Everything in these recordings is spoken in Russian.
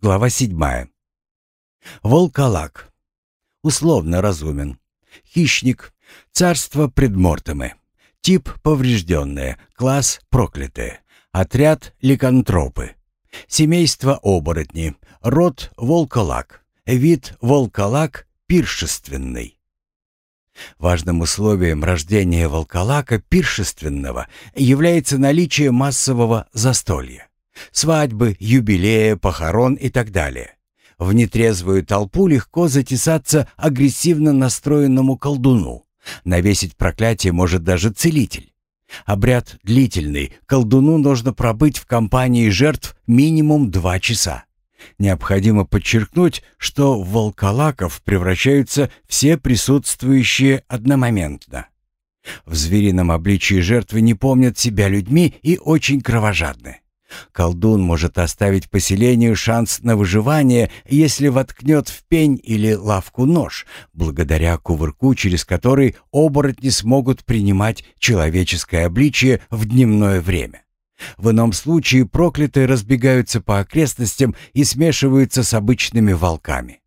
Глава 7. Волколак. Условно разумен. Хищник. Царство предмортемы. Тип поврежденное. Класс проклятые. Отряд ликантропы. Семейство оборотни. Род волколак. Вид волколак пиршественный. Важным условием рождения волколака пиршественного является наличие массового застолья. Свадьбы, юбилея, похорон и так далее. В нетрезвую толпу легко затесаться агрессивно настроенному колдуну. Навесить проклятие может даже целитель. Обряд длительный, колдуну нужно пробыть в компании жертв минимум два часа. Необходимо подчеркнуть, что в волколаков превращаются все присутствующие одномоментно. В зверином обличии жертвы не помнят себя людьми и очень кровожадны. Колдун может оставить поселению шанс на выживание, если воткнет в пень или лавку нож, благодаря кувырку, через который оборотни смогут принимать человеческое обличие в дневное время. В ином случае проклятые разбегаются по окрестностям и смешиваются с обычными волками.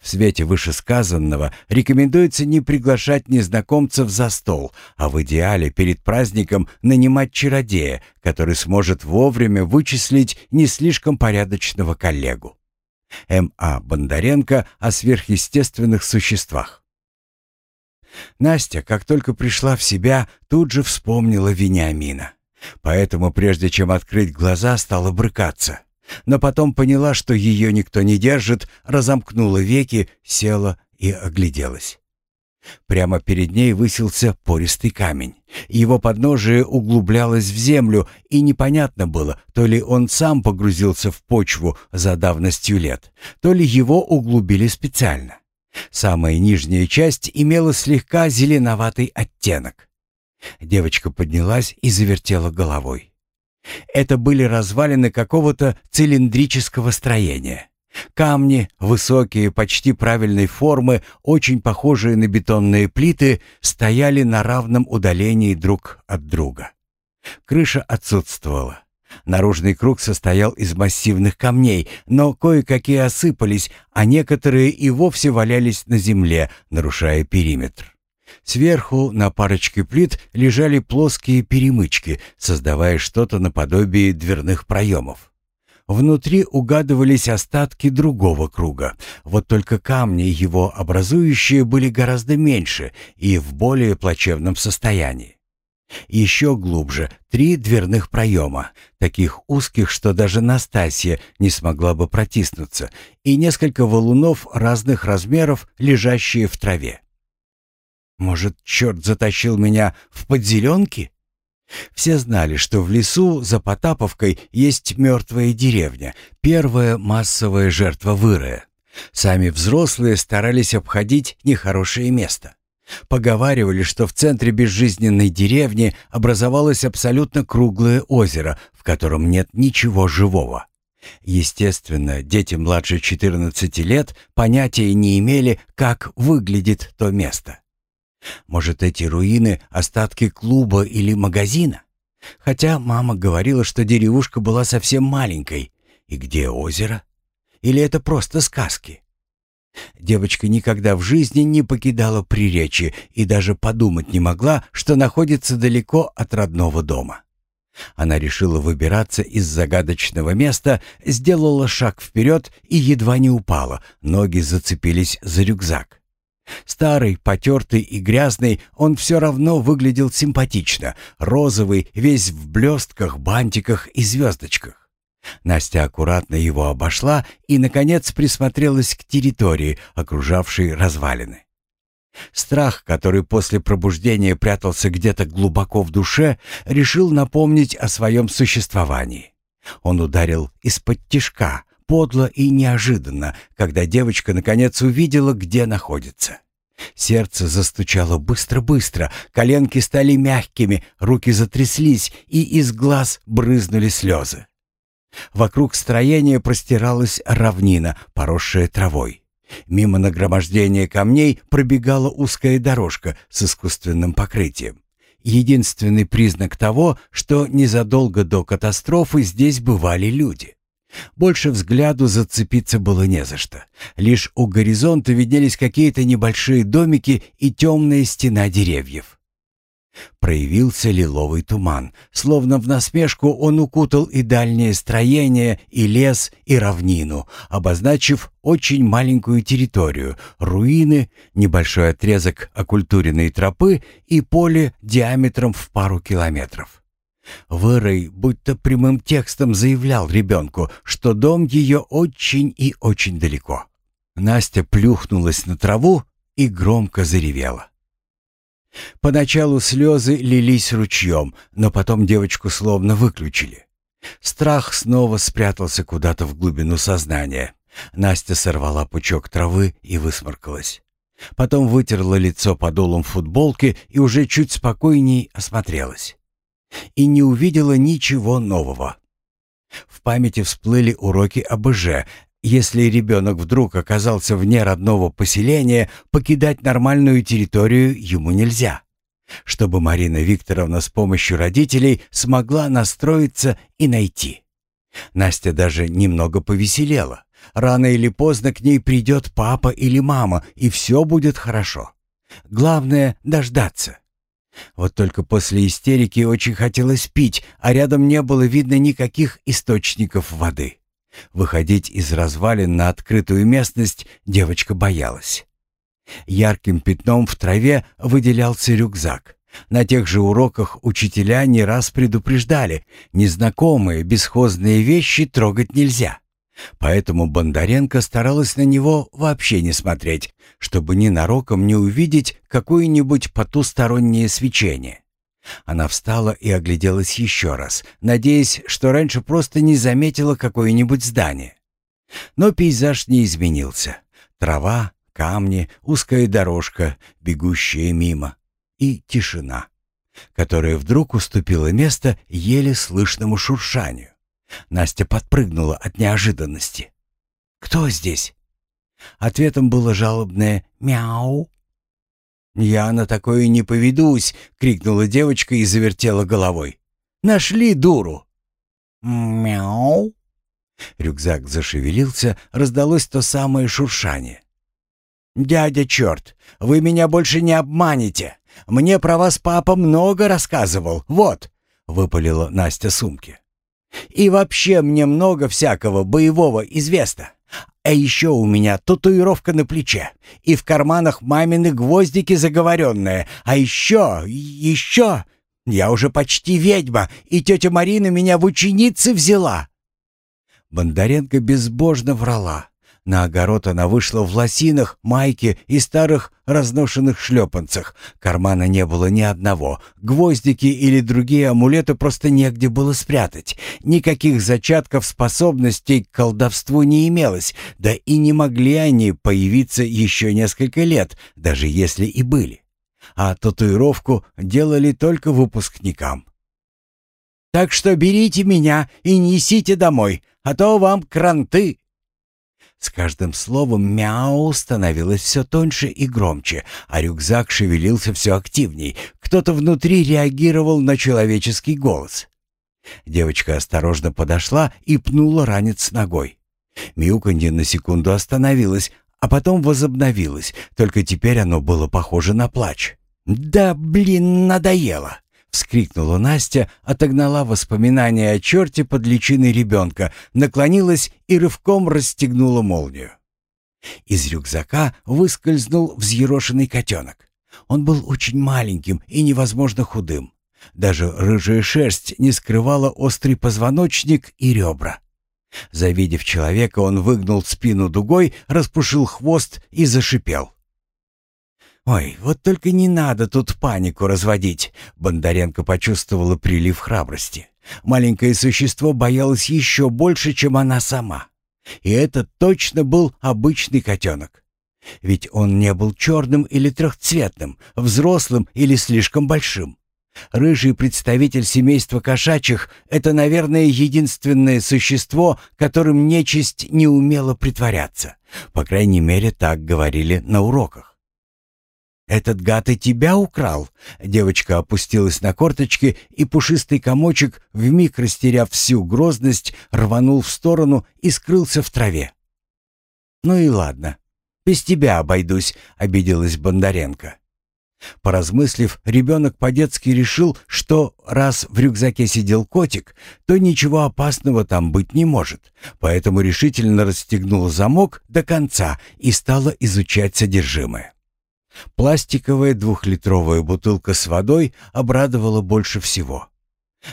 В свете вышесказанного рекомендуется не приглашать незнакомцев за стол, а в идеале перед праздником нанимать чародея, который сможет вовремя вычислить не слишком порядочного коллегу. М.А. Бондаренко о сверхъестественных существах. Настя, как только пришла в себя, тут же вспомнила Вениамина. Поэтому, прежде чем открыть глаза, стала брыкаться. Но потом поняла, что ее никто не держит, разомкнула веки, села и огляделась. Прямо перед ней высился пористый камень. Его подножие углублялось в землю, и непонятно было, то ли он сам погрузился в почву за давностью лет, то ли его углубили специально. Самая нижняя часть имела слегка зеленоватый оттенок. Девочка поднялась и завертела головой. Это были развалины какого-то цилиндрического строения. Камни, высокие, почти правильной формы, очень похожие на бетонные плиты, стояли на равном удалении друг от друга. Крыша отсутствовала. Наружный круг состоял из массивных камней, но кое-какие осыпались, а некоторые и вовсе валялись на земле, нарушая периметр. Сверху на парочке плит лежали плоские перемычки, создавая что-то наподобие дверных проемов. Внутри угадывались остатки другого круга, вот только камни его образующие были гораздо меньше и в более плачевном состоянии. Еще глубже три дверных проема, таких узких, что даже Настасья не смогла бы протиснуться, и несколько валунов разных размеров, лежащие в траве. Может, черт затащил меня в подзеленки? Все знали, что в лесу за Потаповкой есть мертвая деревня, первая массовая жертва вырая. Сами взрослые старались обходить нехорошее место. Поговаривали, что в центре безжизненной деревни образовалось абсолютно круглое озеро, в котором нет ничего живого. Естественно, дети младше 14 лет понятия не имели, как выглядит то место. Может, эти руины — остатки клуба или магазина? Хотя мама говорила, что деревушка была совсем маленькой. И где озеро? Или это просто сказки? Девочка никогда в жизни не покидала Приречье и даже подумать не могла, что находится далеко от родного дома. Она решила выбираться из загадочного места, сделала шаг вперед и едва не упала, ноги зацепились за рюкзак. Старый, потертый и грязный, он все равно выглядел симпатично, розовый, весь в блестках, бантиках и звездочках. Настя аккуратно его обошла и, наконец, присмотрелась к территории, окружавшей развалины. Страх, который после пробуждения прятался где-то глубоко в душе, решил напомнить о своем существовании. Он ударил из-под тишка, подло и неожиданно, когда девочка наконец увидела, где находится. Сердце застучало быстро-быстро, коленки стали мягкими, руки затряслись, и из глаз брызнули слезы. Вокруг строения простиралась равнина, поросшая травой. Мимо нагромождения камней пробегала узкая дорожка с искусственным покрытием. Единственный признак того, что незадолго до катастрофы здесь бывали люди. Больше взгляду зацепиться было не за что. Лишь у горизонта виднелись какие-то небольшие домики и темная стена деревьев. Проявился лиловый туман. Словно в насмешку он укутал и дальнее строение, и лес, и равнину, обозначив очень маленькую территорию, руины, небольшой отрезок окультуренной тропы и поле диаметром в пару километров. Вырой будто прямым текстом заявлял ребенку, что дом ее очень и очень далеко. Настя плюхнулась на траву и громко заревела. Поначалу слезы лились ручьем, но потом девочку словно выключили. Страх снова спрятался куда-то в глубину сознания. Настя сорвала пучок травы и высморкалась. Потом вытерла лицо подолом футболки и уже чуть спокойней осмотрелась. И не увидела ничего нового. В памяти всплыли уроки АБЖ, если ребенок вдруг оказался вне родного поселения, покидать нормальную территорию ему нельзя. Чтобы Марина Викторовна с помощью родителей смогла настроиться и найти. Настя даже немного повеселела. Рано или поздно к ней придет папа или мама, и все будет хорошо. Главное — дождаться. Вот только после истерики очень хотелось пить, а рядом не было видно никаких источников воды. Выходить из развалин на открытую местность девочка боялась. Ярким пятном в траве выделялся рюкзак. На тех же уроках учителя не раз предупреждали, незнакомые бесхозные вещи трогать нельзя. Поэтому Бондаренко старалась на него вообще не смотреть, чтобы ненароком не увидеть какое-нибудь потустороннее свечение. Она встала и огляделась еще раз, надеясь, что раньше просто не заметила какое-нибудь здание. Но пейзаж не изменился. Трава, камни, узкая дорожка, бегущая мимо, и тишина, которая вдруг уступила место еле слышному шуршанию. Настя подпрыгнула от неожиданности. «Кто здесь?» Ответом было жалобное «мяу». «Я на такое не поведусь!» — крикнула девочка и завертела головой. «Нашли дуру!» «Мяу!» Рюкзак зашевелился, раздалось то самое шуршание. «Дядя черт, вы меня больше не обманете! Мне про вас папа много рассказывал, вот!» — выпалила Настя сумки. «И вообще мне много всякого боевого известно. А еще у меня татуировка на плече, и в карманах мамины гвоздики заговоренные. А еще, еще... Я уже почти ведьма, и тетя Марина меня в ученицы взяла». Бондаренко безбожно врала. На огород она вышла в лосинах, майке и старых разношенных шлепанцах. Кармана не было ни одного. Гвоздики или другие амулеты просто негде было спрятать. Никаких зачатков способностей к колдовству не имелось, да и не могли они появиться еще несколько лет, даже если и были. А татуировку делали только выпускникам. «Так что берите меня и несите домой, а то вам кранты!» С каждым словом мяу становилось все тоньше и громче, а рюкзак шевелился все активней. Кто-то внутри реагировал на человеческий голос. Девочка осторожно подошла и пнула ранец ногой. Мяуканье на секунду остановилось, а потом возобновилось, только теперь оно было похоже на плач. «Да, блин, надоело!» Вскрикнула Настя, отогнала воспоминания о черте под личиной ребенка, наклонилась и рывком расстегнула молнию. Из рюкзака выскользнул взъерошенный котенок. Он был очень маленьким и невозможно худым. Даже рыжая шерсть не скрывала острый позвоночник и ребра. Завидев человека, он выгнул спину дугой, распушил хвост и зашипел. «Ой, вот только не надо тут панику разводить!» Бондаренко почувствовала прилив храбрости. Маленькое существо боялось еще больше, чем она сама. И это точно был обычный котенок. Ведь он не был черным или трехцветным, взрослым или слишком большим. Рыжий представитель семейства кошачьих — это, наверное, единственное существо, которым нечисть не умела притворяться. По крайней мере, так говорили на уроках. «Этот гад и тебя украл?» Девочка опустилась на корточки, и пушистый комочек, вмиг растеряв всю грозность, рванул в сторону и скрылся в траве. «Ну и ладно. Без тебя обойдусь», — обиделась Бондаренко. Поразмыслив, ребенок по-детски решил, что раз в рюкзаке сидел котик, то ничего опасного там быть не может, поэтому решительно расстегнул замок до конца и стала изучать содержимое. Пластиковая двухлитровая бутылка с водой обрадовала больше всего.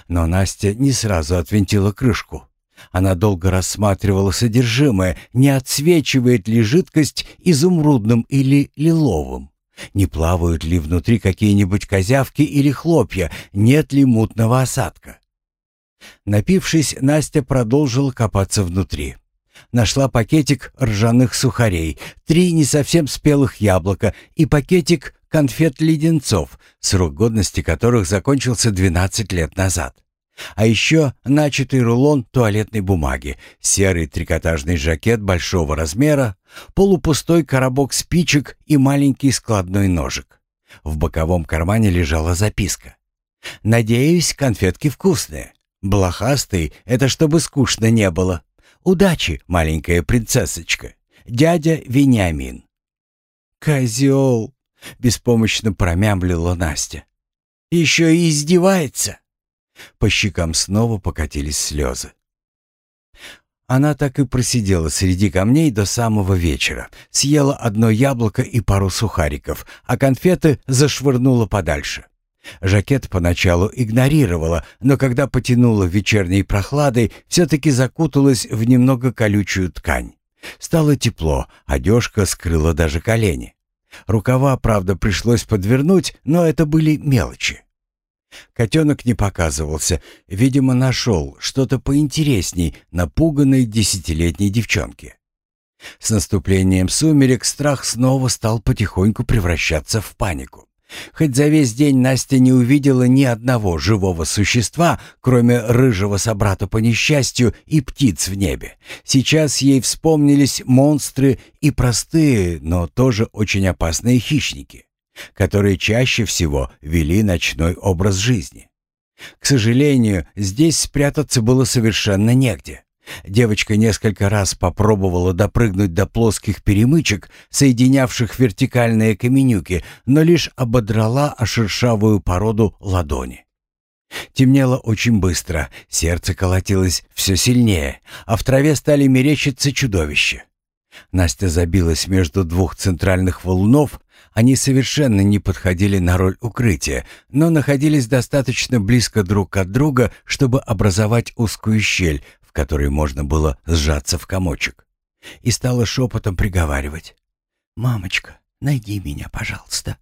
Но Настя не сразу отвинтила крышку. Она долго рассматривала содержимое, не отсвечивает ли жидкость изумрудным или лиловым. Не плавают ли внутри какие-нибудь козявки или хлопья, нет ли мутного осадка? Напившись, Настя продолжила копаться внутри. Нашла пакетик ржаных сухарей, три не совсем спелых яблока и пакетик конфет-леденцов, срок годности которых закончился 12 лет назад. А еще начатый рулон туалетной бумаги, серый трикотажный жакет большого размера, полупустой коробок спичек и маленький складной ножик. В боковом кармане лежала записка. «Надеюсь, конфетки вкусные. Блохастый — это чтобы скучно не было. Удачи, маленькая принцессочка. Дядя Вениамин». «Козел!» — беспомощно промямлила Настя. «Еще и издевается!» По щекам снова покатились слезы. Она так и просидела среди камней до самого вечера, съела одно яблоко и пару сухариков, а конфеты зашвырнула подальше. Жакет поначалу игнорировала, но когда потянула вечерней прохладой, все-таки закуталась в немного колючую ткань. Стало тепло, одежка скрыла даже колени. Рукава, правда, пришлось подвернуть, но это были мелочи. Котенок не показывался, видимо, нашел что-то поинтересней напуганной десятилетней девчонке. С наступлением сумерек страх снова стал потихоньку превращаться в панику. Хоть за весь день Настя не увидела ни одного живого существа, кроме рыжего собрата по несчастью и птиц в небе. Сейчас ей вспомнились монстры и простые, но тоже очень опасные хищники которые чаще всего вели ночной образ жизни. К сожалению, здесь спрятаться было совершенно негде. Девочка несколько раз попробовала допрыгнуть до плоских перемычек, соединявших вертикальные каменюки, но лишь ободрала о шершавую породу ладони. Темнело очень быстро, сердце колотилось все сильнее, а в траве стали мерещиться чудовища. Настя забилась между двух центральных валунов они совершенно не подходили на роль укрытия, но находились достаточно близко друг от друга, чтобы образовать узкую щель, в которой можно было сжаться в комочек. И стала шепотом приговаривать. «Мамочка, найди меня, пожалуйста».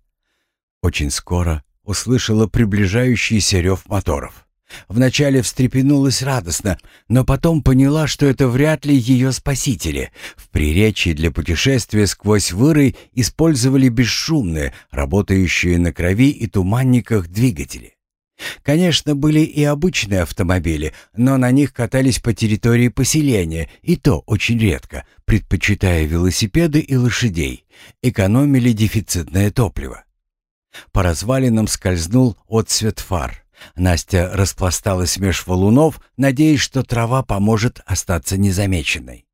Очень скоро услышала приближающийся рев моторов. Вначале встрепенулась радостно, но потом поняла, что это вряд ли ее спасители. В приречии для путешествия сквозь выры использовали бесшумные, работающие на крови и туманниках двигатели. Конечно, были и обычные автомобили, но на них катались по территории поселения, и то очень редко, предпочитая велосипеды и лошадей, экономили дефицитное топливо. По развалинам скользнул отсвет фар. Настя распласталась меж валунов, надеясь, что трава поможет остаться незамеченной.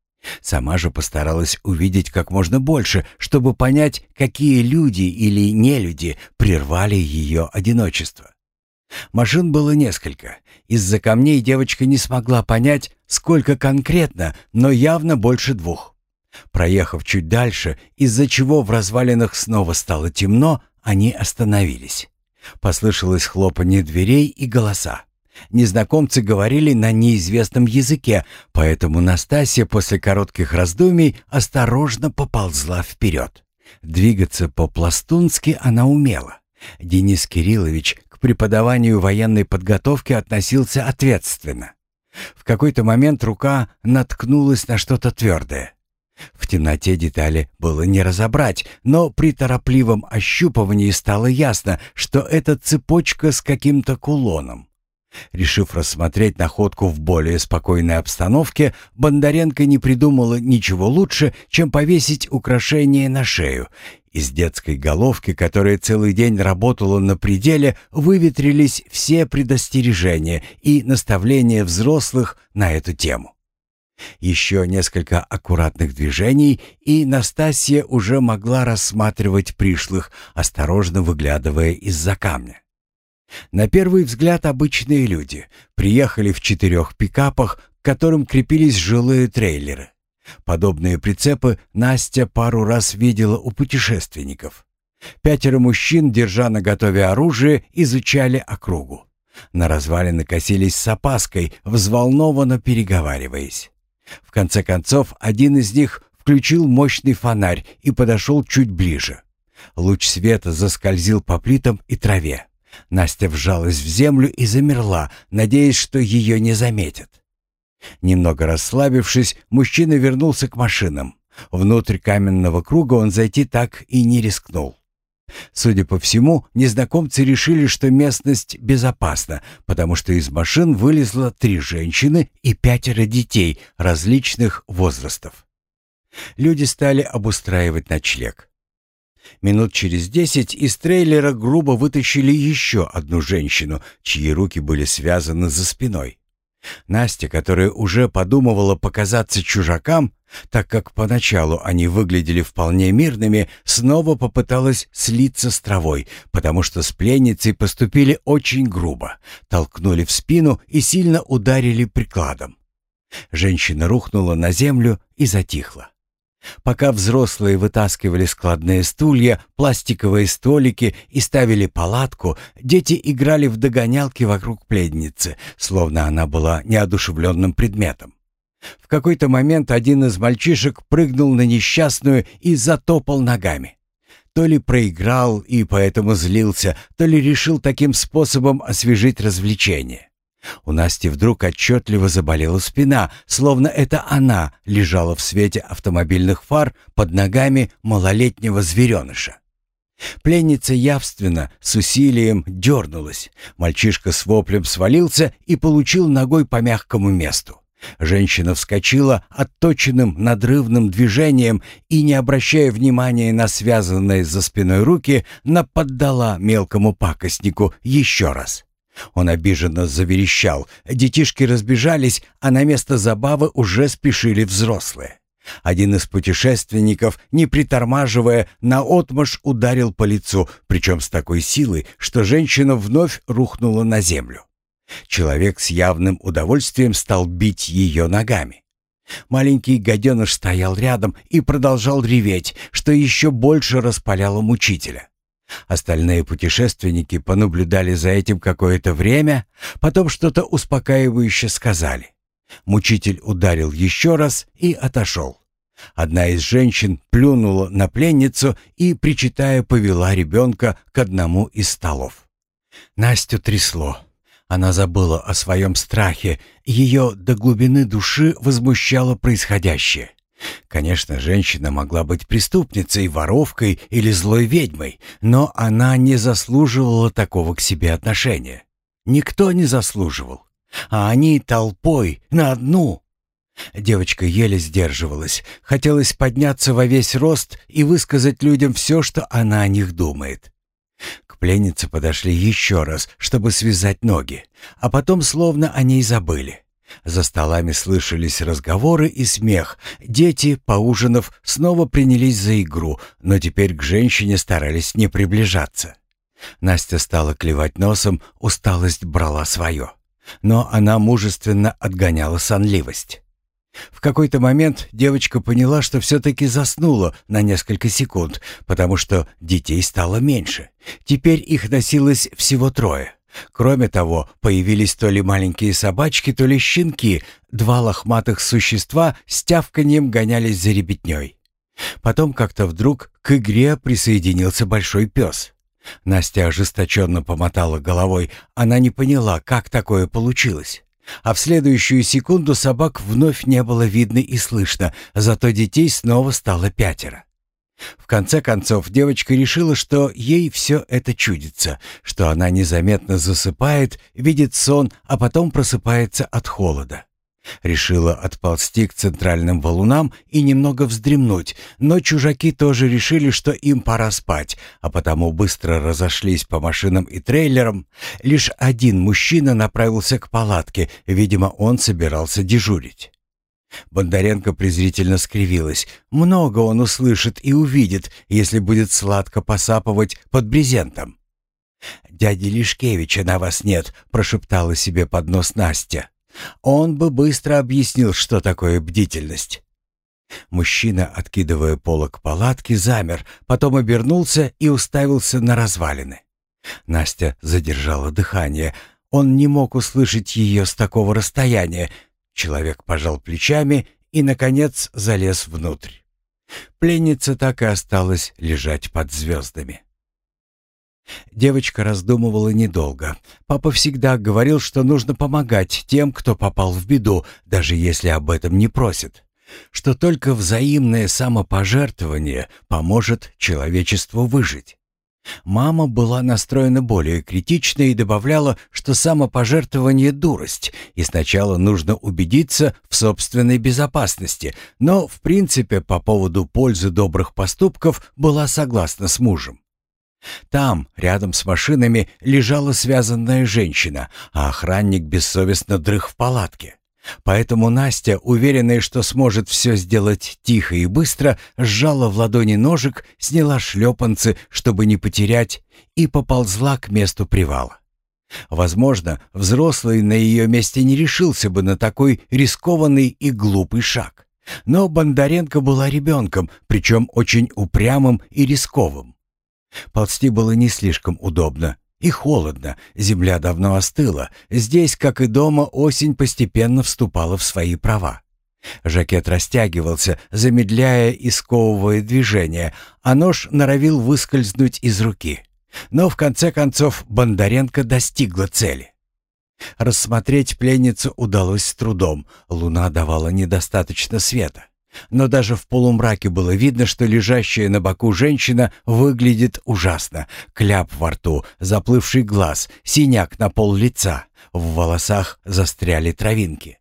Сама же постаралась увидеть как можно больше, чтобы понять, какие люди или нелюди прервали ее одиночество. Машин было несколько. Из-за камней девочка не смогла понять, сколько конкретно, но явно больше двух. Проехав чуть дальше, из-за чего в развалинах снова стало темно, они остановились. Послышалось хлопанье дверей и голоса. Незнакомцы говорили на неизвестном языке, поэтому Настасья после коротких раздумий осторожно поползла вперед. Двигаться по-пластунски она умела. Денис Кириллович преподаванию военной подготовки относился ответственно. В какой-то момент рука наткнулась на что-то твердое. В темноте детали было не разобрать, но при торопливом ощупывании стало ясно, что это цепочка с каким-то кулоном. Решив рассмотреть находку в более спокойной обстановке, Бондаренко не придумала ничего лучше, чем повесить украшение на шею. Из детской головки, которая целый день работала на пределе, выветрились все предостережения и наставления взрослых на эту тему. Еще несколько аккуратных движений, и Настасья уже могла рассматривать пришлых, осторожно выглядывая из-за камня. На первый взгляд обычные люди приехали в четырех пикапах, к которым крепились жилые трейлеры. Подобные прицепы Настя пару раз видела у путешественников. Пятеро мужчин, держа на готове оружие, изучали округу. На развалины косились с опаской, взволнованно переговариваясь. В конце концов, один из них включил мощный фонарь и подошел чуть ближе. Луч света заскользил по плитам и траве. Настя вжалась в землю и замерла, надеясь, что ее не заметят. Немного расслабившись, мужчина вернулся к машинам. Внутрь каменного круга он зайти так и не рискнул. Судя по всему, незнакомцы решили, что местность безопасна, потому что из машин вылезло три женщины и пятеро детей различных возрастов. Люди стали обустраивать ночлег. Минут через десять из трейлера грубо вытащили еще одну женщину, чьи руки были связаны за спиной. Настя, которая уже подумывала показаться чужакам, так как поначалу они выглядели вполне мирными, снова попыталась слиться с травой, потому что с пленницей поступили очень грубо, толкнули в спину и сильно ударили прикладом. Женщина рухнула на землю и затихла. Пока взрослые вытаскивали складные стулья, пластиковые столики и ставили палатку, дети играли в догонялки вокруг пледницы, словно она была неодушевленным предметом. В какой-то момент один из мальчишек прыгнул на несчастную и затопал ногами. То ли проиграл и поэтому злился, то ли решил таким способом освежить развлечение. У Насти вдруг отчетливо заболела спина, словно это она лежала в свете автомобильных фар под ногами малолетнего звереныша. Пленница явственно, с усилием дернулась. Мальчишка с воплем свалился и получил ногой по мягкому месту. Женщина вскочила отточенным надрывным движением и, не обращая внимания на связанные за спиной руки, наподдала мелкому пакостнику еще раз. Он обиженно заверещал. Детишки разбежались, а на место забавы уже спешили взрослые. Один из путешественников, не притормаживая, наотмашь ударил по лицу, причем с такой силой, что женщина вновь рухнула на землю. Человек с явным удовольствием стал бить ее ногами. Маленький гаденыш стоял рядом и продолжал реветь, что еще больше распаляло мучителя. Остальные путешественники понаблюдали за этим какое-то время, потом что-то успокаивающе сказали. Мучитель ударил еще раз и отошел. Одна из женщин плюнула на пленницу и, причитая, повела ребенка к одному из столов. Настю трясло. Она забыла о своем страхе, ее до глубины души возмущало происходящее. Конечно, женщина могла быть преступницей, воровкой или злой ведьмой, но она не заслуживала такого к себе отношения. Никто не заслуживал. А они толпой, на одну. Девочка еле сдерживалась. Хотелось подняться во весь рост и высказать людям все, что она о них думает. К пленнице подошли еще раз, чтобы связать ноги, а потом словно о ней забыли. За столами слышались разговоры и смех. Дети, поужинав, снова принялись за игру, но теперь к женщине старались не приближаться. Настя стала клевать носом, усталость брала свое. Но она мужественно отгоняла сонливость. В какой-то момент девочка поняла, что все-таки заснула на несколько секунд, потому что детей стало меньше. Теперь их носилось всего трое. Кроме того, появились то ли маленькие собачки, то ли щенки, два лохматых существа с тявканьем гонялись за ребятней. Потом как-то вдруг к игре присоединился большой пес. Настя ожесточенно помотала головой, она не поняла, как такое получилось. А в следующую секунду собак вновь не было видно и слышно, зато детей снова стало пятеро. В конце концов, девочка решила, что ей все это чудится, что она незаметно засыпает, видит сон, а потом просыпается от холода. Решила отползти к центральным валунам и немного вздремнуть, но чужаки тоже решили, что им пора спать, а потому быстро разошлись по машинам и трейлерам. Лишь один мужчина направился к палатке, видимо, он собирался дежурить. Бондаренко презрительно скривилась. Много он услышит и увидит, если будет сладко посапывать под брезентом. «Дяди Лишкевича на вас нет», — прошептала себе под нос Настя. «Он бы быстро объяснил, что такое бдительность». Мужчина, откидывая полок палатки, замер, потом обернулся и уставился на развалины. Настя задержала дыхание. Он не мог услышать ее с такого расстояния, Человек пожал плечами и, наконец, залез внутрь. Пленница так и осталась лежать под звездами. Девочка раздумывала недолго. Папа всегда говорил, что нужно помогать тем, кто попал в беду, даже если об этом не просят. Что только взаимное самопожертвование поможет человечеству выжить. Мама была настроена более критично и добавляла, что самопожертвование — дурость, и сначала нужно убедиться в собственной безопасности, но, в принципе, по поводу пользы добрых поступков была согласна с мужем. Там, рядом с машинами, лежала связанная женщина, а охранник бессовестно дрых в палатке. Поэтому Настя, уверенная, что сможет все сделать тихо и быстро, сжала в ладони ножик, сняла шлепанцы, чтобы не потерять, и поползла к месту привала. Возможно, взрослый на ее месте не решился бы на такой рискованный и глупый шаг. Но Бондаренко была ребенком, причем очень упрямым и рисковым. Ползти было не слишком удобно, и холодно, земля давно остыла. Здесь, как и дома, осень постепенно вступала в свои права. Жакет растягивался, замедляя и сковывая движение, а нож норовил выскользнуть из руки. Но в конце концов Бондаренко достигла цели. Рассмотреть пленницу удалось с трудом, луна давала недостаточно света. Но даже в полумраке было видно, что лежащая на боку женщина выглядит ужасно. Кляп во рту, заплывший глаз, синяк на пол лица. В волосах застряли травинки.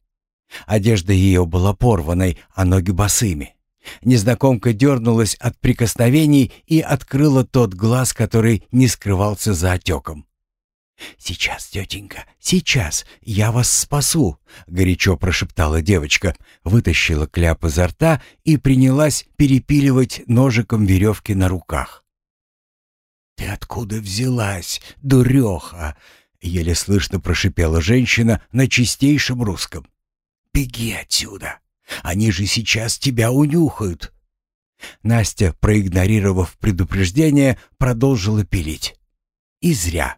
Одежда ее была порванной, а ноги босыми. Незнакомка дернулась от прикосновений и открыла тот глаз, который не скрывался за отеком. «Сейчас, тетенька, сейчас, я вас спасу!» — горячо прошептала девочка, вытащила кляп изо рта и принялась перепиливать ножиком веревки на руках. «Ты откуда взялась, дуреха?» — еле слышно прошипела женщина на чистейшем русском. «Беги отсюда! Они же сейчас тебя унюхают!» Настя, проигнорировав предупреждение, продолжила пилить. И зря.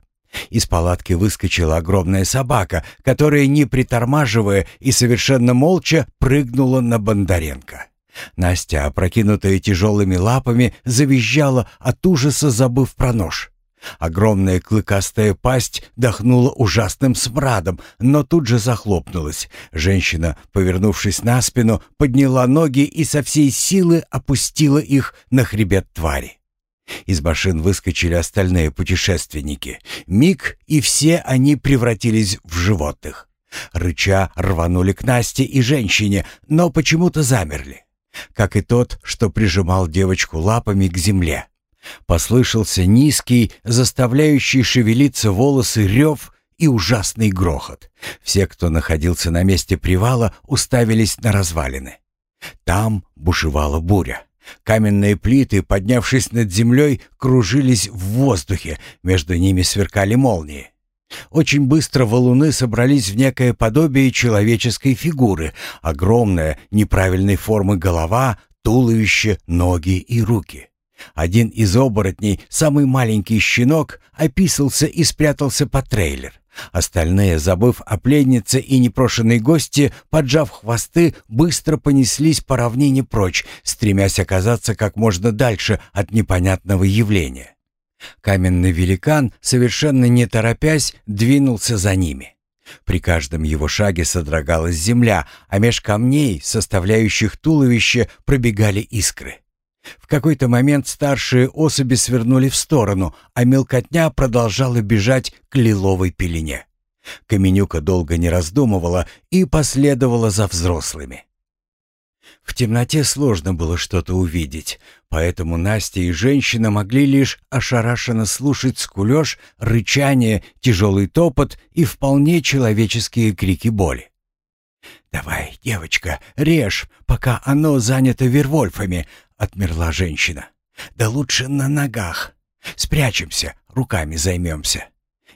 Из палатки выскочила огромная собака, которая, не притормаживая и совершенно молча, прыгнула на Бондаренко. Настя, опрокинутая тяжелыми лапами, завизжала от ужаса, забыв про нож. Огромная клыкастая пасть дохнула ужасным смрадом, но тут же захлопнулась. Женщина, повернувшись на спину, подняла ноги и со всей силы опустила их на хребет твари. Из машин выскочили остальные путешественники. Миг, и все они превратились в животных. Рыча рванули к Насте и женщине, но почему-то замерли. Как и тот, что прижимал девочку лапами к земле. Послышался низкий, заставляющий шевелиться волосы рев и ужасный грохот. Все, кто находился на месте привала, уставились на развалины. Там бушевала буря. Каменные плиты, поднявшись над землей, кружились в воздухе, между ними сверкали молнии. Очень быстро валуны собрались в некое подобие человеческой фигуры, огромная, неправильной формы голова, туловище, ноги и руки. Один из оборотней, самый маленький щенок, описался и спрятался под трейлер. Остальные, забыв о пленнице и непрошенной гости, поджав хвосты, быстро понеслись по равнине прочь, стремясь оказаться как можно дальше от непонятного явления. Каменный великан, совершенно не торопясь, двинулся за ними. При каждом его шаге содрогалась земля, а меж камней, составляющих туловище, пробегали искры. В какой-то момент старшие особи свернули в сторону, а мелкотня продолжала бежать к лиловой пелене. Каменюка долго не раздумывала и последовала за взрослыми. В темноте сложно было что-то увидеть, поэтому Настя и женщина могли лишь ошарашенно слушать скулёж, рычание, тяжелый топот и вполне человеческие крики боли. «Давай, девочка, режь, пока оно занято вервольфами», — отмерла женщина. «Да лучше на ногах. Спрячемся, руками займемся.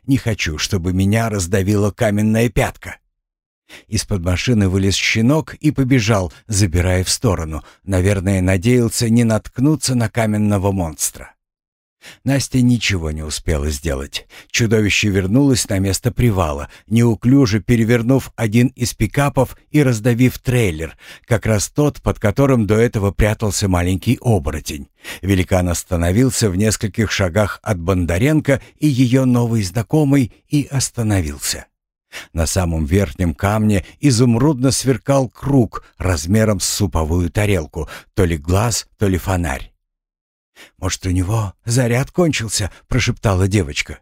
Не хочу, чтобы меня раздавила каменная пятка». Из-под машины вылез щенок и побежал, забирая в сторону. Наверное, надеялся не наткнуться на каменного монстра. Настя ничего не успела сделать. Чудовище вернулось на место привала, неуклюже перевернув один из пикапов и раздавив трейлер, как раз тот, под которым до этого прятался маленький оборотень. Великан остановился в нескольких шагах от Бондаренко и ее новой знакомой и остановился. На самом верхнем камне изумрудно сверкал круг размером с суповую тарелку, то ли глаз, то ли фонарь. «Может, у него заряд кончился?» — прошептала девочка.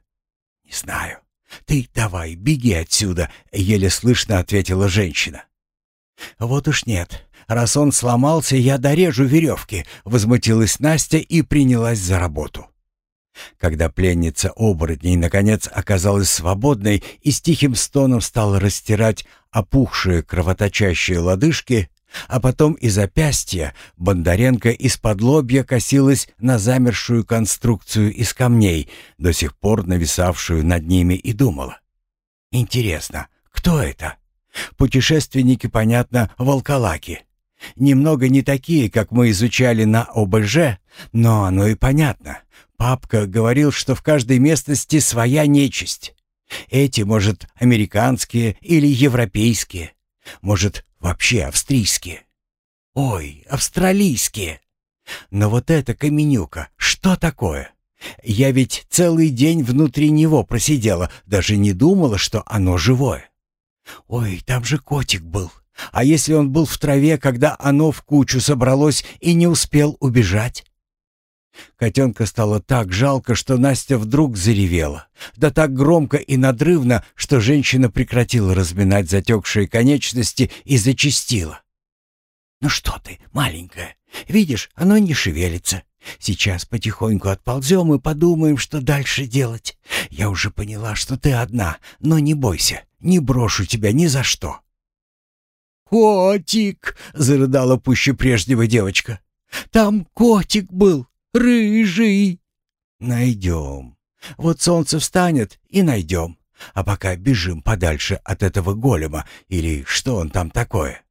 «Не знаю. Ты давай, беги отсюда», — еле слышно ответила женщина. «Вот уж нет. Раз он сломался, я дорежу веревки», — возмутилась Настя и принялась за работу. Когда пленница оборотней наконец оказалась свободной и с тихим стоном стала растирать опухшие кровоточащие лодыжки, а потом и запястья Бондаренко из-под лобья косилась на замершую конструкцию из камней, до сих пор нависавшую над ними, и думала. «Интересно, кто это?» Путешественники, понятно, волколаки. Немного не такие, как мы изучали на ОБЖ, но оно и понятно. Папка говорил, что в каждой местности своя нечисть. Эти, может, американские или европейские. Может, Вообще австрийские. Ой, австралийские. Но вот эта каменюка, что такое? Я ведь целый день внутри него просидела, даже не думала, что оно живое. Ой, там же котик был. А если он был в траве, когда оно в кучу собралось и не успел убежать? Котенка стало так жалко, что Настя вдруг заревела. Да так громко и надрывно, что женщина прекратила разминать затекшие конечности и зачастила. «Ну что ты, маленькая, видишь, оно не шевелится. Сейчас потихоньку отползем и подумаем, что дальше делать. Я уже поняла, что ты одна, но не бойся, не брошу тебя ни за что». «Котик!» — зарыдала пуще прежнего девочка. «Там котик был, рыжий!» «Найдем. Вот солнце встанет и найдем. А пока бежим подальше от этого голема, или что он там такое?»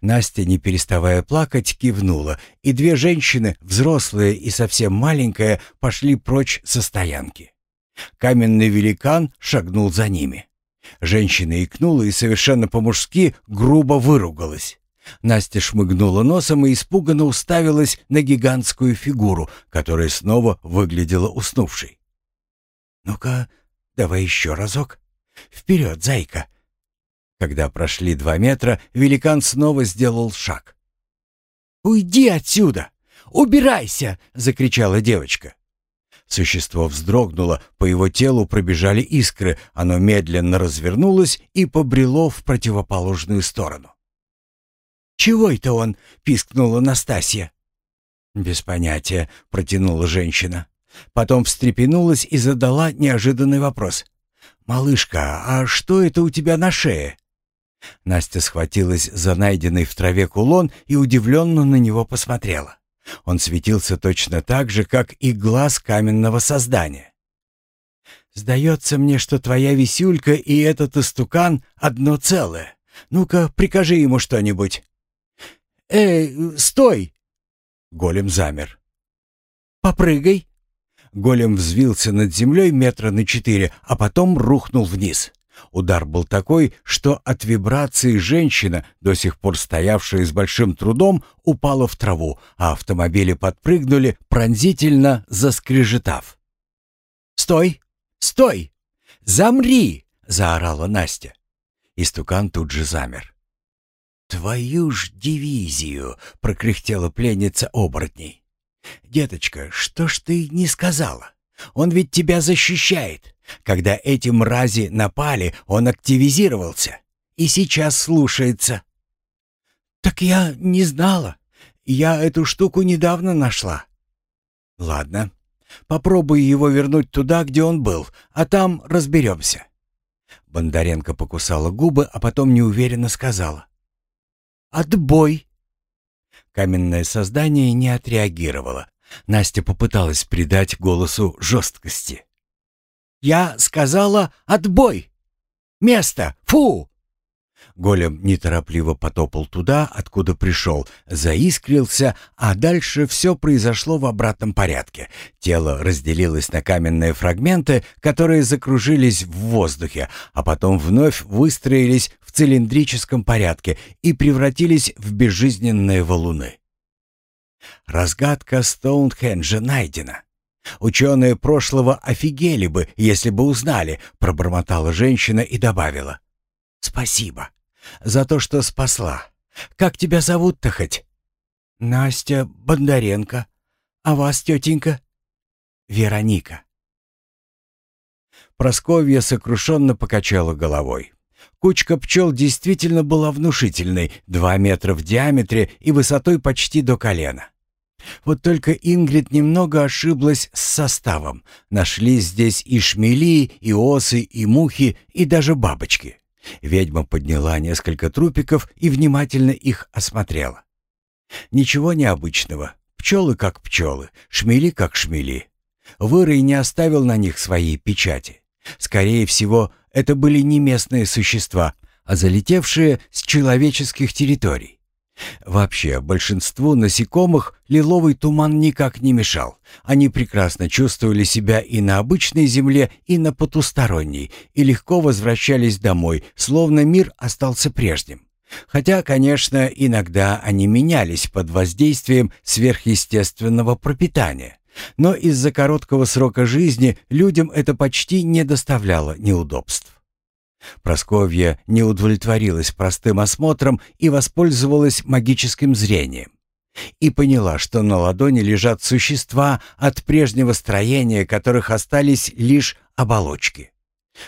Настя, не переставая плакать, кивнула, и две женщины, взрослая и совсем маленькая, пошли прочь со стоянки. Каменный великан шагнул за ними. Женщина икнула и совершенно по-мужски грубо выругалась. Настя шмыгнула носом и испуганно уставилась на гигантскую фигуру, которая снова выглядела уснувшей. «Ну-ка, давай еще разок. Вперед, зайка!» Когда прошли два метра, великан снова сделал шаг. «Уйди отсюда! Убирайся!» — закричала девочка. Существо вздрогнуло, по его телу пробежали искры, оно медленно развернулось и побрело в противоположную сторону. «Чего это он?» — пискнула Настасья. «Без понятия», — протянула женщина. Потом встрепенулась и задала неожиданный вопрос. «Малышка, а что это у тебя на шее?» Настя схватилась за найденный в траве кулон и удивленно на него посмотрела. Он светился точно так же, как и глаз каменного создания. «Сдается мне, что твоя висюлька и этот истукан одно целое. Ну-ка, прикажи ему что-нибудь». «Эй, стой!» Голем замер. «Попрыгай!» Голем взвился над землей метра на четыре, а потом рухнул вниз. Удар был такой, что от вибрации женщина, до сих пор стоявшая с большим трудом, упала в траву, а автомобили подпрыгнули, пронзительно заскрежетав. «Стой! Стой! Замри!» — заорала Настя. Истукан тут же замер. «Твою ж дивизию!» — прокряхтела пленница оборотней. «Деточка, что ж ты не сказала? Он ведь тебя защищает. Когда эти мрази напали, он активизировался и сейчас слушается». «Так я не знала. Я эту штуку недавно нашла». «Ладно, попробуй его вернуть туда, где он был, а там разберемся». Бондаренко покусала губы, а потом неуверенно сказала. «Отбой!» Каменное создание не отреагировало. Настя попыталась придать голосу жесткости. «Я сказала «отбой!» «Место! Фу!» Голем неторопливо потопал туда, откуда пришел, заискрился, а дальше все произошло в обратном порядке. Тело разделилось на каменные фрагменты, которые закружились в воздухе, а потом вновь выстроились в цилиндрическом порядке и превратились в безжизненные валуны. Разгадка Стоунхенджа найдена. «Ученые прошлого офигели бы, если бы узнали», — пробормотала женщина и добавила. «Спасибо за то, что спасла. Как тебя зовут-то хоть?» «Настя Бондаренко. А вас, тетенька?» «Вероника». Просковья сокрушенно покачала головой. Кучка пчел действительно была внушительной, два метра в диаметре и высотой почти до колена. Вот только Ингрид немного ошиблась с составом. Нашли здесь и шмели, и осы, и мухи, и даже бабочки. Ведьма подняла несколько трупиков и внимательно их осмотрела. Ничего необычного. Пчелы как пчелы, шмели как шмели. Вырой не оставил на них своей печати. Скорее всего, это были не местные существа, а залетевшие с человеческих территорий. Вообще, большинству насекомых лиловый туман никак не мешал. Они прекрасно чувствовали себя и на обычной земле, и на потусторонней, и легко возвращались домой, словно мир остался прежним. Хотя, конечно, иногда они менялись под воздействием сверхъестественного пропитания. Но из-за короткого срока жизни людям это почти не доставляло неудобств. Просковья не удовлетворилась простым осмотром и воспользовалась магическим зрением. И поняла, что на ладони лежат существа от прежнего строения, которых остались лишь оболочки.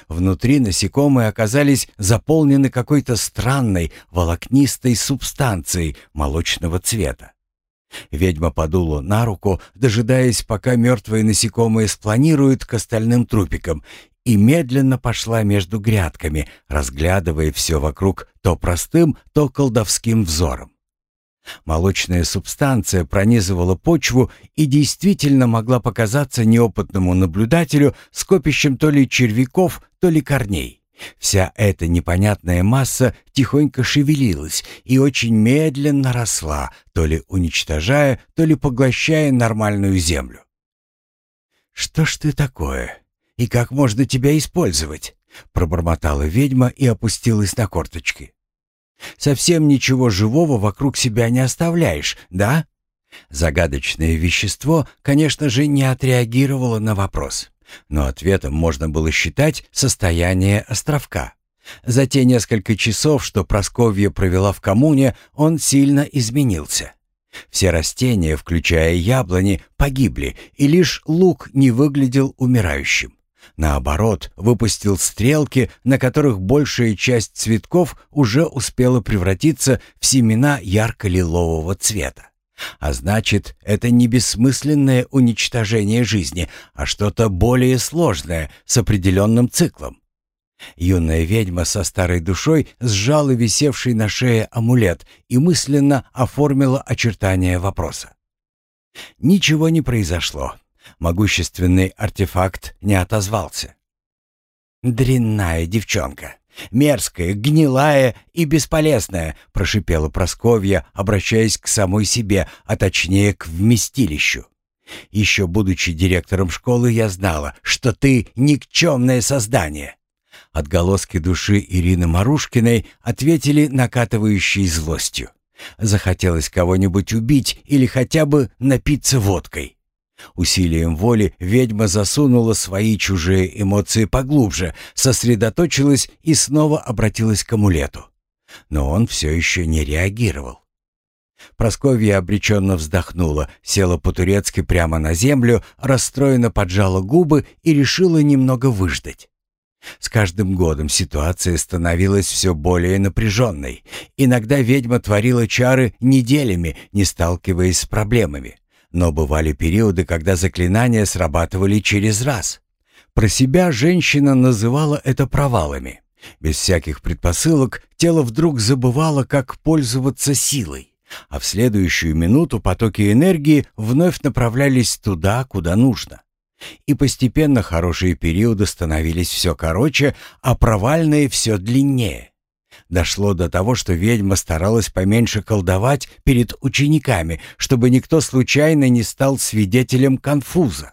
Внутри насекомые оказались заполнены какой-то странной волокнистой субстанцией молочного цвета. Ведьма подула на руку, дожидаясь, пока мертвые насекомые спланируют к остальным трупикам, и медленно пошла между грядками, разглядывая все вокруг то простым, то колдовским взором. Молочная субстанция пронизывала почву и действительно могла показаться неопытному наблюдателю скопищем то ли червяков, то ли корней. Вся эта непонятная масса тихонько шевелилась и очень медленно росла, то ли уничтожая, то ли поглощая нормальную землю. «Что ж ты такое?» И как можно тебя использовать?» — пробормотала ведьма и опустилась на корточки. «Совсем ничего живого вокруг себя не оставляешь, да?» Загадочное вещество, конечно же, не отреагировало на вопрос, но ответом можно было считать состояние островка. За те несколько часов, что Просковья провела в коммуне, он сильно изменился. Все растения, включая яблони, погибли, и лишь лук не выглядел умирающим. Наоборот, выпустил стрелки, на которых большая часть цветков уже успела превратиться в семена ярко-лилового цвета. А значит, это не бессмысленное уничтожение жизни, а что-то более сложное с определенным циклом. Юная ведьма со старой душой сжала висевший на шее амулет и мысленно оформила очертания вопроса. Ничего не произошло. Могущественный артефакт не отозвался. «Дрянная девчонка! Мерзкая, гнилая и бесполезная!» — прошипела Просковья, обращаясь к самой себе, а точнее к вместилищу. «Еще будучи директором школы, я знала, что ты никчемное создание!» Отголоски души Ирины Марушкиной ответили накатывающей злостью. Захотелось кого-нибудь убить или хотя бы напиться водкой. Усилием воли ведьма засунула свои чужие эмоции поглубже, сосредоточилась и снова обратилась к амулету. Но он все еще не реагировал. Просковья обреченно вздохнула, села по-турецки прямо на землю, расстроенно поджала губы и решила немного выждать. С каждым годом ситуация становилась все более напряженной. Иногда ведьма творила чары неделями, не сталкиваясь с проблемами. Но бывали периоды, когда заклинания срабатывали через раз. Про себя женщина называла это провалами. Без всяких предпосылок тело вдруг забывало, как пользоваться силой, а в следующую минуту потоки энергии вновь направлялись туда, куда нужно. И постепенно хорошие периоды становились все короче, а провальные все длиннее. Дошло до того, что ведьма старалась поменьше колдовать перед учениками, чтобы никто случайно не стал свидетелем конфуза.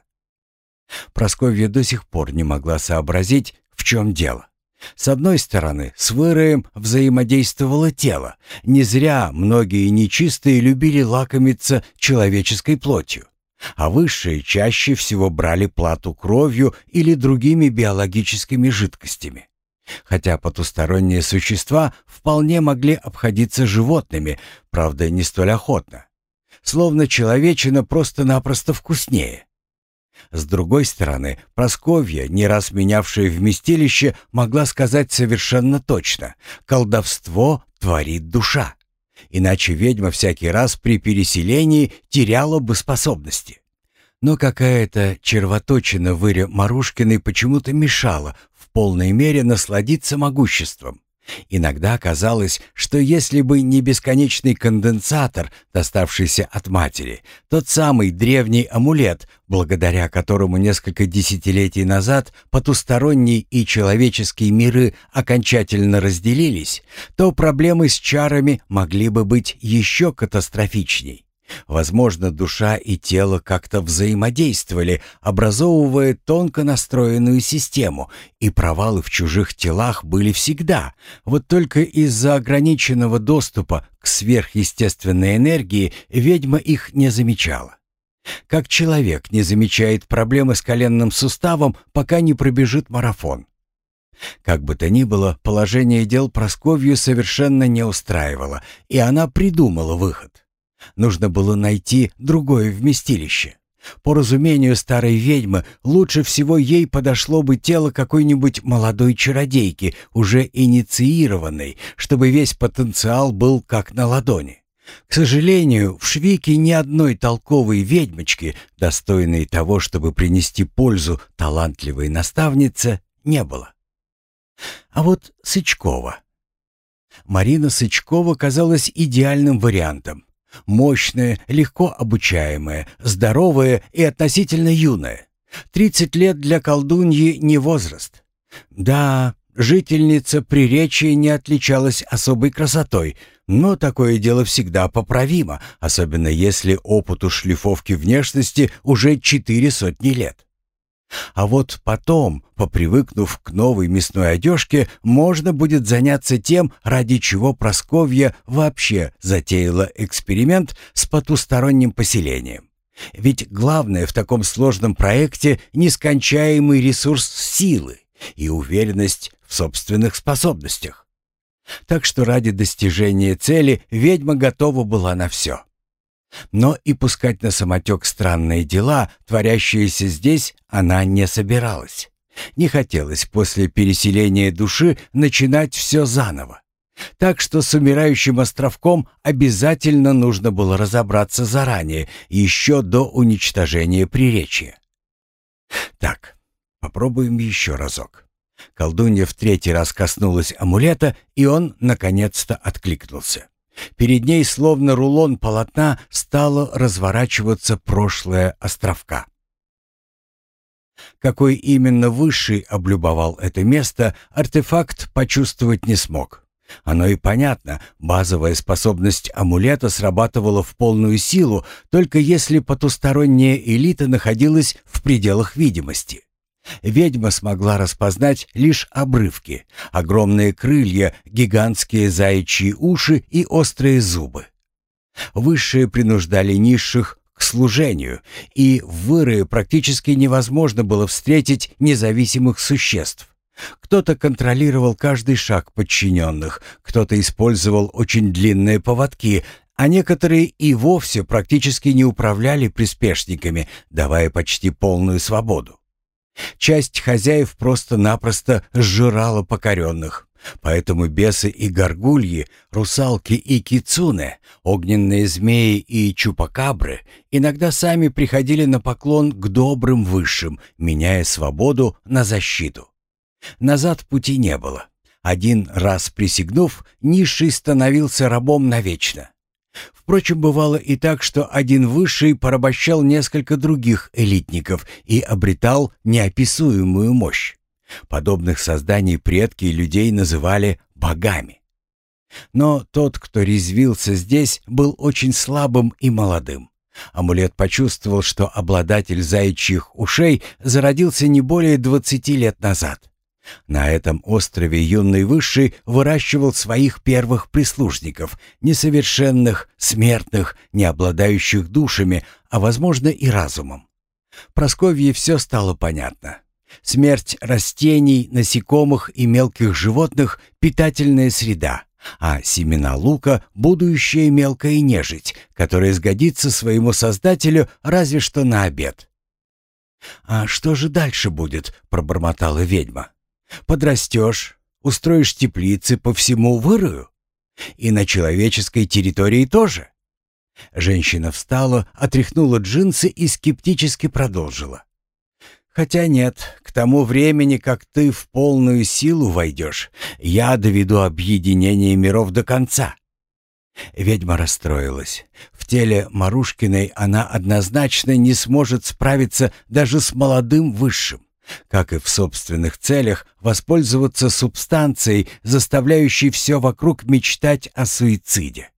Просковья до сих пор не могла сообразить, в чем дело. С одной стороны, с выроем взаимодействовало тело. Не зря многие нечистые любили лакомиться человеческой плотью а высшие чаще всего брали плату кровью или другими биологическими жидкостями. Хотя потусторонние существа вполне могли обходиться животными, правда, не столь охотно. Словно человечина просто-напросто вкуснее. С другой стороны, Просковья, не раз менявшая вместилище, могла сказать совершенно точно «колдовство творит душа». Иначе ведьма всякий раз при переселении теряла бы способности. Но какая-то червоточина в Ире Марушкиной почему-то мешала полной мере насладиться могуществом. Иногда казалось, что если бы не бесконечный конденсатор, доставшийся от матери, тот самый древний амулет, благодаря которому несколько десятилетий назад потусторонние и человеческие миры окончательно разделились, то проблемы с чарами могли бы быть еще катастрофичней. Возможно, душа и тело как-то взаимодействовали, образовывая тонко настроенную систему, и провалы в чужих телах были всегда, вот только из-за ограниченного доступа к сверхъестественной энергии ведьма их не замечала. Как человек не замечает проблемы с коленным суставом, пока не пробежит марафон. Как бы то ни было, положение дел Просковью совершенно не устраивало, и она придумала выход. Нужно было найти другое вместилище. По разумению старой ведьмы, лучше всего ей подошло бы тело какой-нибудь молодой чародейки, уже инициированной, чтобы весь потенциал был как на ладони. К сожалению, в Швике ни одной толковой ведьмочки, достойной того, чтобы принести пользу талантливой наставнице, не было. А вот Сычкова. Марина Сычкова казалась идеальным вариантом. Мощная, легко обучаемая, здоровая и относительно юная. Тридцать лет для колдуньи не возраст. Да, жительница Приречья не отличалась особой красотой, но такое дело всегда поправимо, особенно если опыту шлифовки внешности уже четыре сотни лет. А вот потом, попривыкнув к новой мясной одежке, можно будет заняться тем, ради чего Просковья вообще затеяла эксперимент с потусторонним поселением. Ведь главное в таком сложном проекте — нескончаемый ресурс силы и уверенность в собственных способностях. Так что ради достижения цели ведьма готова была на все. Но и пускать на самотек странные дела, творящиеся здесь, она не собиралась. Не хотелось после переселения души начинать все заново. Так что с умирающим островком обязательно нужно было разобраться заранее, еще до уничтожения приречья. Так, попробуем еще разок. Колдунья в третий раз коснулась амулета, и он наконец-то откликнулся. Перед ней, словно рулон полотна, стало разворачиваться прошлое островка. Какой именно высший облюбовал это место, артефакт почувствовать не смог. Оно и понятно, базовая способность амулета срабатывала в полную силу, только если потусторонняя элита находилась в пределах видимости. Ведьма смогла распознать лишь обрывки, огромные крылья, гигантские заячьи уши и острые зубы. Высшие принуждали низших к служению, и в вырые практически невозможно было встретить независимых существ. Кто-то контролировал каждый шаг подчиненных, кто-то использовал очень длинные поводки, а некоторые и вовсе практически не управляли приспешниками, давая почти полную свободу. Часть хозяев просто-напросто сжирала покоренных, поэтому бесы и горгульи, русалки и кицуне, огненные змеи и чупакабры иногда сами приходили на поклон к добрым высшим, меняя свободу на защиту. Назад пути не было. Один раз присягнув, низший становился рабом навечно. Впрочем, бывало и так, что один высший порабощал несколько других элитников и обретал неописуемую мощь. Подобных созданий предки людей называли богами. Но тот, кто резвился здесь, был очень слабым и молодым. Амулет почувствовал, что обладатель заячьих ушей зародился не более двадцати лет назад. На этом острове юный высший выращивал своих первых прислужников, несовершенных, смертных, не обладающих душами, а, возможно, и разумом. Просковье все стало понятно. Смерть растений, насекомых и мелких животных — питательная среда, а семена лука — будущая мелкая нежить, которая сгодится своему создателю разве что на обед. «А что же дальше будет?» — пробормотала ведьма. Подрастешь, устроишь теплицы по всему вырою. И на человеческой территории тоже. Женщина встала, отряхнула джинсы и скептически продолжила. Хотя нет, к тому времени, как ты в полную силу войдешь, я доведу объединение миров до конца. Ведьма расстроилась. В теле Марушкиной она однозначно не сможет справиться даже с молодым высшим как и в собственных целях, воспользоваться субстанцией, заставляющей все вокруг мечтать о суициде.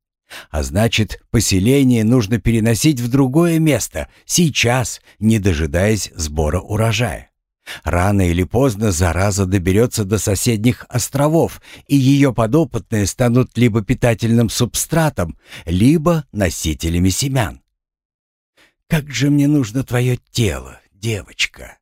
А значит, поселение нужно переносить в другое место, сейчас, не дожидаясь сбора урожая. Рано или поздно зараза доберется до соседних островов, и ее подопытные станут либо питательным субстратом, либо носителями семян. «Как же мне нужно твое тело, девочка!»